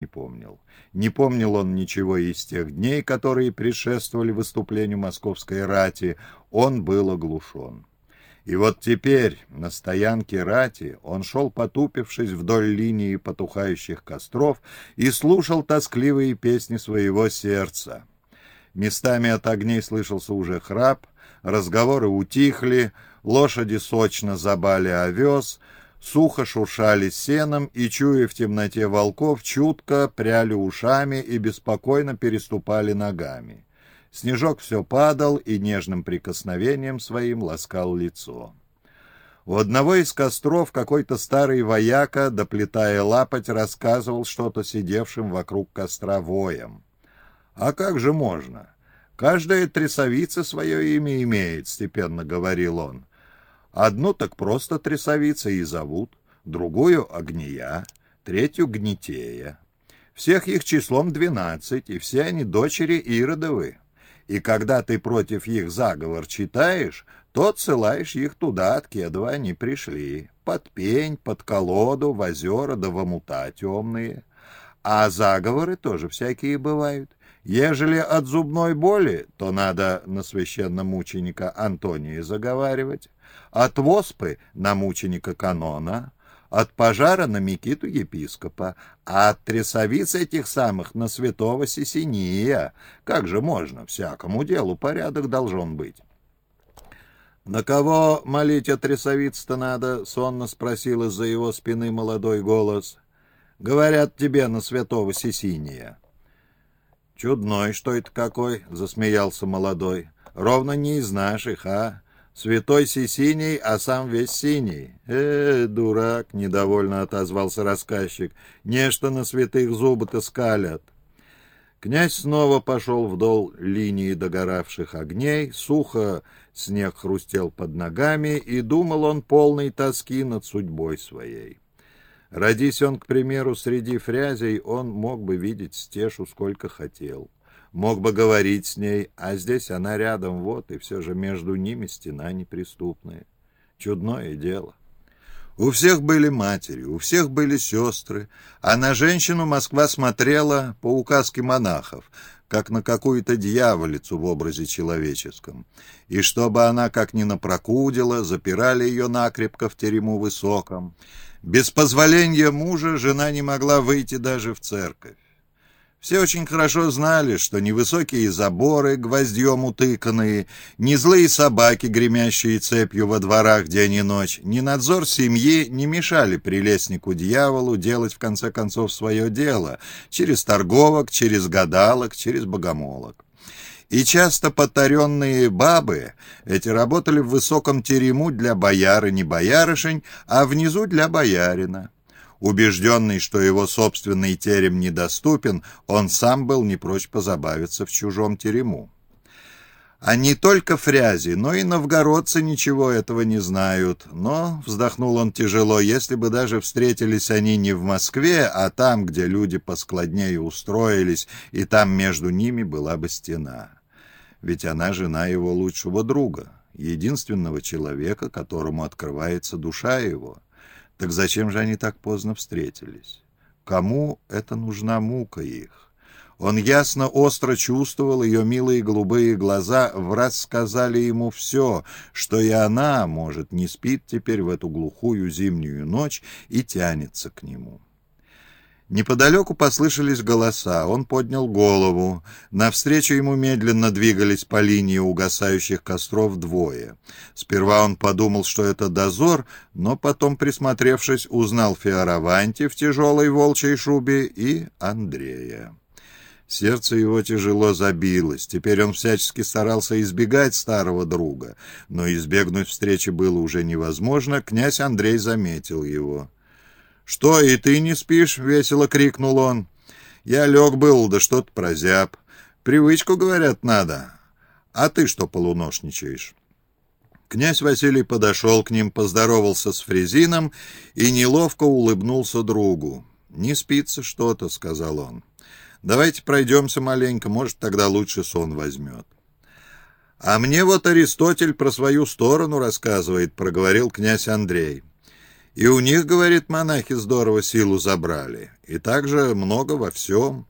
не помнил. Не помнил он ничего из тех дней, которые предшествовали выступлению московской рати. Он был оглушен. И вот теперь на стоянке рати он шел, потупившись вдоль линии потухающих костров, и слушал тоскливые песни своего сердца. Местами от огней слышался уже храп, разговоры утихли, лошади сочно забали овес, сухо шуршали сеном и, чуя в темноте волков, чутко пряли ушами и беспокойно переступали ногами. Снежок все падал и нежным прикосновением своим ласкал лицо. У одного из костров какой-то старый вояка, доплетая лапоть, рассказывал что-то сидевшим вокруг костра воем. «А как же можно? Каждая трясовица свое имя имеет», — степенно говорил он. «Одну так просто трясовица и зовут, другую — огния, третью — гнетея. Всех их числом двенадцать, и все они дочери Иродовы и когда ты против их заговор читаешь, то ссылаешь их туда, откуда они пришли, под пень, под колоду, в озера да в омута темные. А заговоры тоже всякие бывают. Ежели от зубной боли, то надо на священномученика Антония заговаривать, от воспы на мученика Канона, от пожара на Микиту епископа, а от трясовиц этих самых на святого Сесения. Как же можно? Всякому делу порядок должен быть. «На кого молить от трясовиц-то надо?» — сонно спросил из-за его спины молодой голос. «Говорят тебе на святого Сесиния». «Чудной, что это какой?» — засмеялся молодой. «Ровно не из наших, а? Святой синий, а сам весь синий. Э, дурак, недовольно отозвался рассказчик. Нечто на святых зубы-то скалят. Князь снова пошел вдоль линии догоравших огней, сухо снег хрустел под ногами, и думал он полной тоски над судьбой своей. Родись он, к примеру, среди фрязей, он мог бы видеть стешу сколько хотел мог бы говорить с ней, а здесь она рядом, вот, и все же между ними стена неприступная. Чудное дело. У всех были матери, у всех были сестры, а на женщину Москва смотрела по указке монахов, как на какую-то дьяволицу в образе человеческом. И чтобы она как ни напрокудила, запирали ее накрепко в терему высоком. Без позволения мужа жена не могла выйти даже в церковь. Все очень хорошо знали, что ни высокие заборы, гвоздьем утыканные, ни злые собаки, гремящие цепью во дворах день и ночь, ни надзор семьи не мешали прелестнику-дьяволу делать в конце концов свое дело через торговок, через гадалок, через богомолок. И часто потаренные бабы эти работали в высоком терему для бояры не боярышень, а внизу для боярина. Убежденный, что его собственный терем недоступен, он сам был не прочь позабавиться в чужом терему. А не только фрязи, но и новгородцы ничего этого не знают. Но, вздохнул он тяжело, если бы даже встретились они не в Москве, а там, где люди поскладнее устроились, и там между ними была бы стена. Ведь она жена его лучшего друга, единственного человека, которому открывается душа его. Так зачем же они так поздно встретились? Кому это нужна мука их? Он ясно, остро чувствовал ее милые голубые глаза, в раз сказали ему все, что и она, может, не спит теперь в эту глухую зимнюю ночь и тянется к нему. Неподалеку послышались голоса. Он поднял голову. Навстречу ему медленно двигались по линии угасающих костров двое. Сперва он подумал, что это дозор, но потом, присмотревшись, узнал Феораванти в тяжелой волчьей шубе и Андрея. Сердце его тяжело забилось. Теперь он всячески старался избегать старого друга, но избегнуть встречи было уже невозможно. Князь Андрей заметил его. «Что, и ты не спишь?» — весело крикнул он. «Я лег был, да что-то прозяб. Привычку, говорят, надо. А ты что полуношничаешь?» Князь Василий подошел к ним, поздоровался с Фрезином и неловко улыбнулся другу. «Не спится что-то», — сказал он. «Давайте пройдемся маленько, может, тогда лучше сон возьмет». «А мне вот Аристотель про свою сторону рассказывает», — проговорил князь Андрей. И у них, говорит, монахи здорово силу забрали. И также много во всем.